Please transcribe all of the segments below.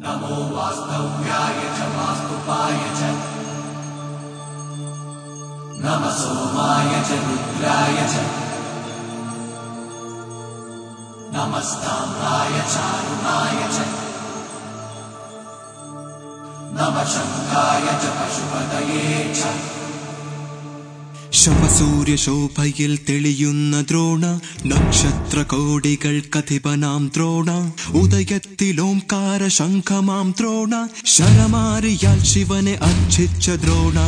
नमो वास्तव्याय च वास्तुपाय च। नमः सोमाय च रुद्राय च। नमस्ताम्राय चारुणाय च। नमः शङ्काय च पशुपतये च ശവസൂര്യശോഭയിൽ തെളിയുന്ന ദ്രോണ നക്ഷത്ര കോടികൾ കഥിപനാം ദ്രോണ ഉദയത്തിലോംകാര ശംഖമാം ദ്രോണ ശരമാറിയാൽ ശിവനെ അർച്ഛിച്ച ദ്രോണ.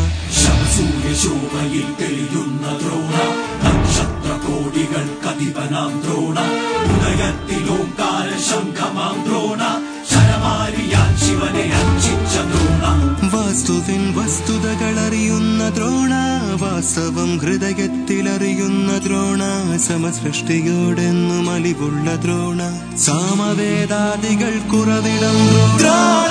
ശംസൂര്യശോഭയിൽ തെളിയുന്ന ദ്രോണ നക്ഷത്ര കോടികൾ കഥിപനാം ദ്രോണ. വാസ്തവം ഹൃദയത്തിലറിയുന്ന ദ്രോണ സമസൃഷ്ടിയോടെന്നും അലിവുള്ള ദ്രോണ സാമവേദാദികൾ കുറവിടം ദ്രോണ.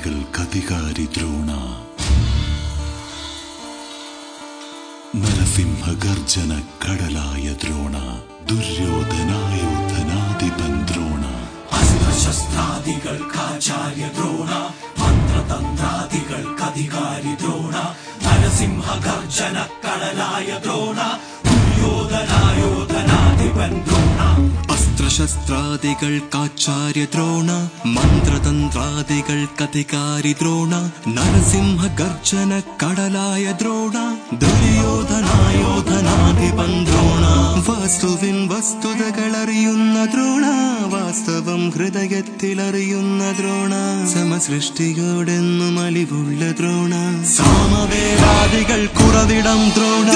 മന്ത്രതന്ത്രാദികൾക്കധികാരി ദ്രോണ. നരസിംഹഗർജന കടലായ ദ്രോണ. ദുര്യോധനായോധനാധിപൻ ദ്രോണ. ദ്രോണ. മന്ത്രതന്ത്രാദികൾക്കധികാരി ദ്രോണ. നരസിംഹ ഗർജന കടലായ ദ്രോണ. ദുര്യോധനായോധനാധിപൻ ദ്രോണ. അസ്ത്രശസ്ത്രാദികൾക്കാചാര്യ ദ്രോണ മന്ത്രതന്ത്രാദികൾക്കധികാരി ദ്രോണ നരസിംഹ ഗർജന കടലായ ദ്രോണ ദുര്യോധനായോധനാധിപൻ ദ്രോണ വാസ്തുവിൻ വസ്തുതകൾ അറിയുന്ന ദ്രോണ വാസ്തവം ഹൃദയത്തിലറിയുന്ന ദ്രോണ സമസൃഷ്ടിയോടെന്നും അലിവുള്ള ദ്രോണ സാമവേദാദികൾ കുറവിടം ദ്രോണ